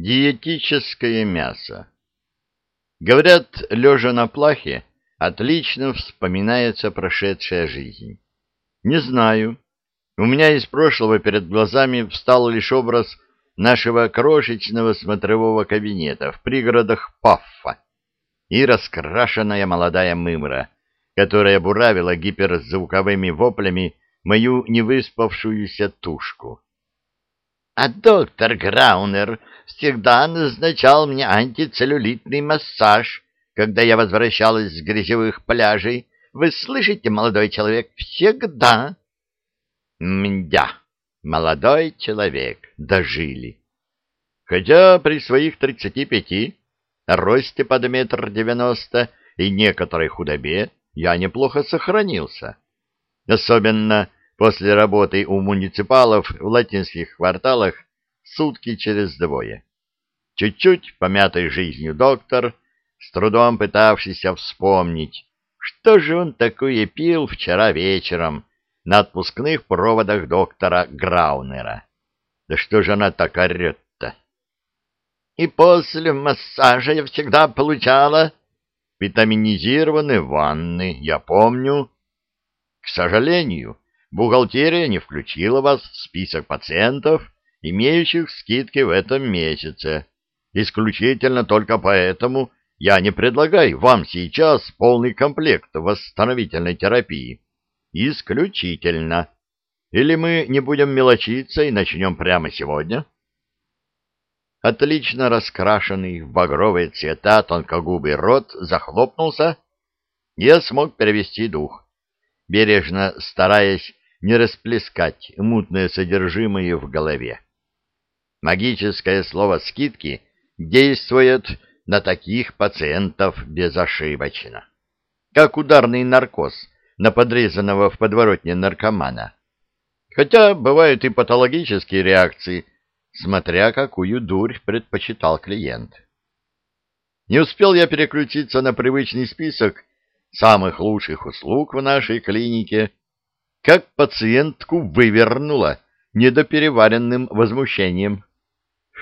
Диетическое мясо. Говорят, лежа на плахе, отлично вспоминается прошедшая жизнь. Не знаю. У меня из прошлого перед глазами встал лишь образ нашего крошечного смотрового кабинета в пригородах Паффа и раскрашенная молодая мымра, которая буравила гиперзвуковыми воплями мою невыспавшуюся тушку. А доктор Граунер всегда назначал мне антицеллюлитный массаж, когда я возвращалась с грязевых пляжей. Вы слышите, молодой человек, всегда. Мдя, молодой человек, дожили. Хотя при своих тридцати пяти, росте под метр девяносто и некоторой худобе я неплохо сохранился. Особенно после работы у муниципалов в латинских кварталах сутки через двое. Чуть-чуть помятой жизнью доктор, с трудом пытавшийся вспомнить, что же он такое пил вчера вечером на отпускных проводах доктора Граунера. Да что же она так орет-то? И после массажа я всегда получала витаминизированные ванны, я помню. К сожалению, бухгалтерия не включила вас в список пациентов, имеющих скидки в этом месяце. Исключительно только поэтому я не предлагаю вам сейчас полный комплект восстановительной терапии. Исключительно. Или мы не будем мелочиться и начнем прямо сегодня? Отлично раскрашенный в багровые цвета тонкогубый рот захлопнулся, я смог перевести дух, бережно стараясь не расплескать мутное содержимое в голове. Магическое слово «скидки» действует на таких пациентов безошибочно, как ударный наркоз на подрезанного в подворотне наркомана. Хотя бывают и патологические реакции, смотря какую дурь предпочитал клиент. Не успел я переключиться на привычный список самых лучших услуг в нашей клинике, как пациентку вывернуло недопереваренным возмущением.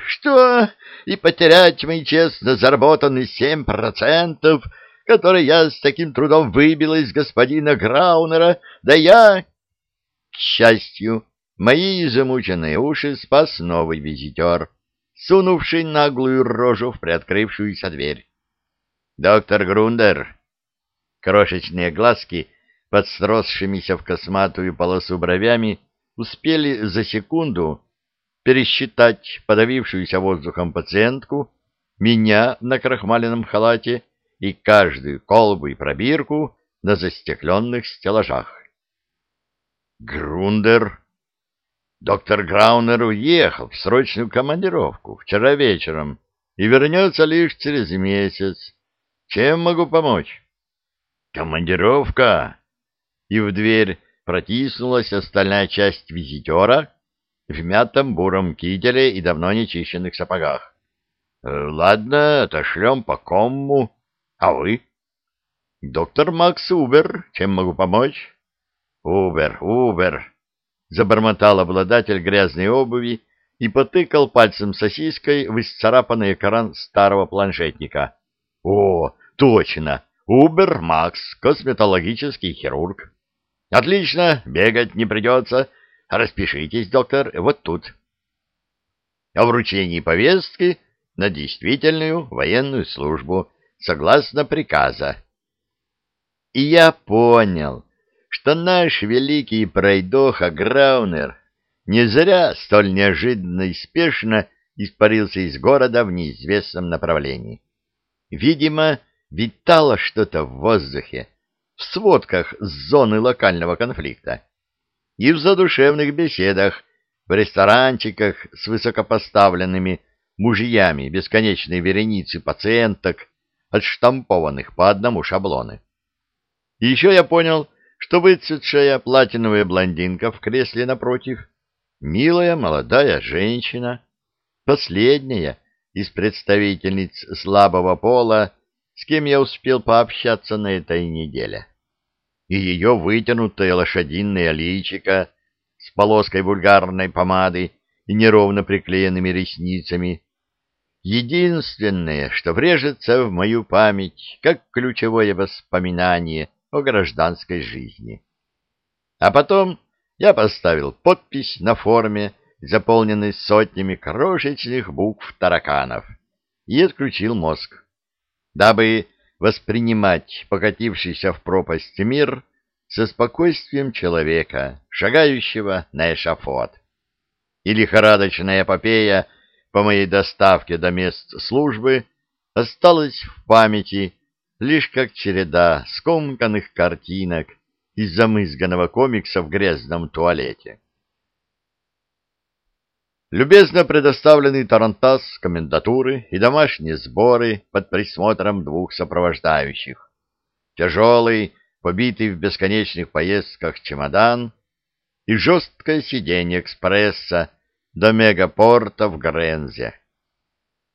Что? И потерять мои честно заработанные семь процентов, которые я с таким трудом выбила из господина Граунера, да я... К счастью, мои замученные уши спас новый визитер, сунувший наглую рожу в приоткрывшуюся дверь. «Доктор Грундер!» Крошечные глазки, под сросшимися в косматую полосу бровями, успели за секунду пересчитать подавившуюся воздухом пациентку, меня на крахмаленном халате и каждую колбу и пробирку на застекленных стеллажах. Грундер. Доктор Граунер уехал в срочную командировку вчера вечером и вернется лишь через месяц. Чем могу помочь? Командировка. И в дверь протиснулась остальная часть визитера, в мятом буром кителе и давно нечищенных сапогах. «Э, — Ладно, отошлем по комму. А вы? — Доктор Макс Убер. Чем могу помочь? — Убер, Убер, — забормотал обладатель грязной обуви и потыкал пальцем сосиской в исцарапанный экран старого планшетника. — О, точно! Убер Макс, косметологический хирург. — Отлично, бегать не придется. — Распишитесь, доктор, вот тут. О вручении повестки на действительную военную службу, согласно приказа. И я понял, что наш великий пройдоха Граунер не зря столь неожиданно и спешно испарился из города в неизвестном направлении. Видимо, витало что-то в воздухе, в сводках с зоны локального конфликта и в задушевных беседах, в ресторанчиках с высокопоставленными мужьями бесконечной вереницы пациенток, отштампованных по одному шаблону. И еще я понял, что выцветшая платиновая блондинка в кресле напротив — милая молодая женщина, последняя из представительниц слабого пола, с кем я успел пообщаться на этой неделе. И ее вытянутое лошадиное личико с полоской вульгарной помады и неровно приклеенными ресницами. Единственное, что врежется в мою память, как ключевое воспоминание о гражданской жизни. А потом я поставил подпись на форме, заполненной сотнями крошечных букв тараканов, и отключил мозг, дабы воспринимать покатившийся в пропасть мир со спокойствием человека, шагающего на эшафот. И лихорадочная эпопея по моей доставке до мест службы осталась в памяти лишь как череда скомканных картинок из замызганного комикса в грязном туалете. Любезно предоставленный тарантас комендатуры и домашние сборы под присмотром двух сопровождающих. Тяжелый, побитый в бесконечных поездках чемодан и жесткое сиденье экспресса до мегапорта в Грензе.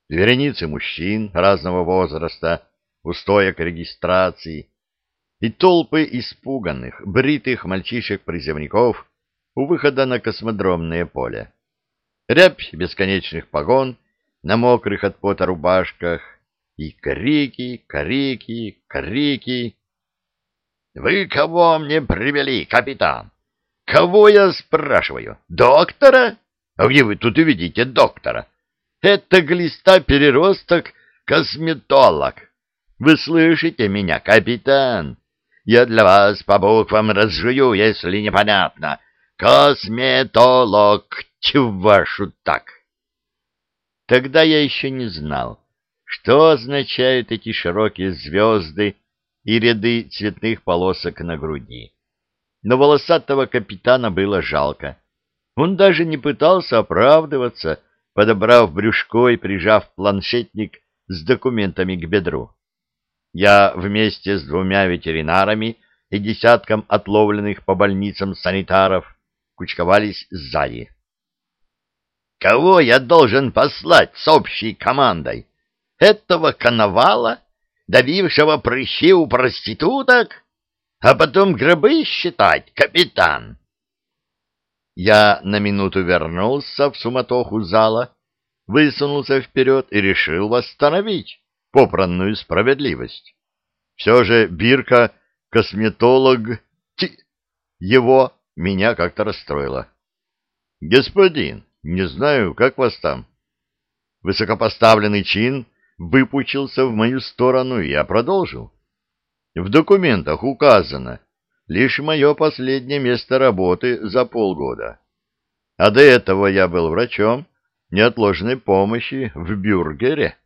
Вереницы мужчин разного возраста, устоя к регистрации, и толпы испуганных, бритых мальчишек-призывников у выхода на космодромное поле. Рябь бесконечных погон на мокрых от пота рубашках и крики, крики, крики. «Вы кого мне привели, капитан? Кого я спрашиваю? Доктора? А где вы тут увидите доктора? Это глиста-переросток, косметолог. Вы слышите меня, капитан? Я для вас по буквам разжую, если непонятно. Косметолог, вашу так. Тогда я еще не знал, что означают эти широкие звезды и ряды цветных полосок на груди. Но волосатого капитана было жалко. Он даже не пытался оправдываться, подобрав брюшко и прижав планшетник с документами к бедру. Я вместе с двумя ветеринарами и десятком отловленных по больницам санитаров кучковались сзади. «Кого я должен послать с общей командой? Этого коновала, давившего прыщи у проституток? А потом гробы считать, капитан?» Я на минуту вернулся в суматоху зала, высунулся вперед и решил восстановить попранную справедливость. Все же Бирка, косметолог, ти, его меня как-то расстроило. «Господин, не знаю, как вас там?» Высокопоставленный чин выпучился в мою сторону, и я продолжил. В документах указано лишь мое последнее место работы за полгода. А до этого я был врачом неотложной помощи в Бюргере.